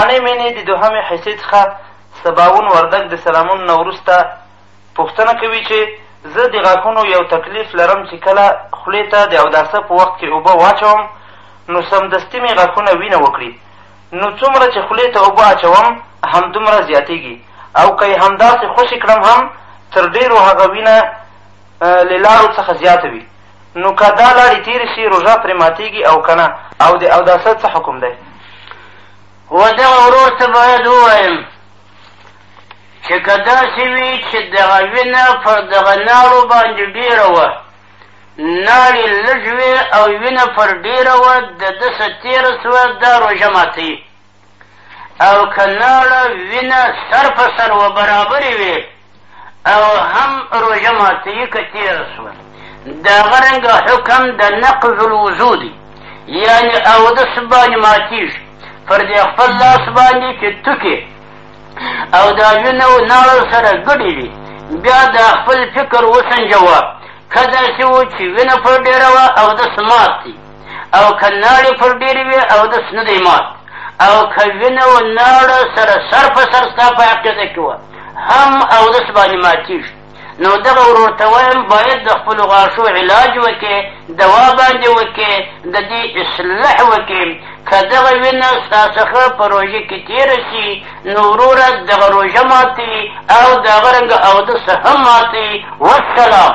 ګڼې مېنې د دوهمې حصې څخه سباوون وردګ د سلامونو نه وروسته پوښتنه کوي چې زه د غاښونو یو تکلیف لرم چې کله خولې ته د اوداسه په وخت کې اوبه واچوم نو سمدستي مې غاښونه وینه وکړي نو څومره چې خولې ته اوبه اچوم همدومره زیاتېږي او که یې همداسې خوشې کړم هم تر ډېرو هغه وینه له لارو څخه زیاته وي نو که دا لارې تېرې شي روژه پرې ماتېږي او که نه او د اوداسه څه حکم دی و دغه ورور ته باید ووایم چې که داسې وي چې دغه وینه پر دغه ناړو باندې ډېره وه ناړې لږ وې او وینه پر ډېره وه د ده څه تېره سوه دا روژه ماتوي او کناړه وینه سر په سر و برابرې وې او هم روژه ماتوي که تېره شوه د هغه رنګه حکم د نقض الوضو دی یعنې اودس باندې ماتېږي پر دې خپل لاس باندې چې توکې او دا وینه و ناړو سره ګډې وي بیا د خپل فکر وسنجوه که داسې و چې وینه پر ډېره وه اودس مات دی او که ناړې پر ډېرې وې او دس نه دی مات او که وینه و ناړه سره سر په سر ستا په عقیده کې وه هم او دس باندې ماتېږي نو دغه ورور ته وایم باید د خپلو غاښو علاج وکړې دوا باندې وکړې د دې اصلاح وکړې که دغه وینه ستا څخه په روژه کې تېره شي نو وروره دغه روژه ماتوي او د هغه رنګه اودس هم ماتوي والسلام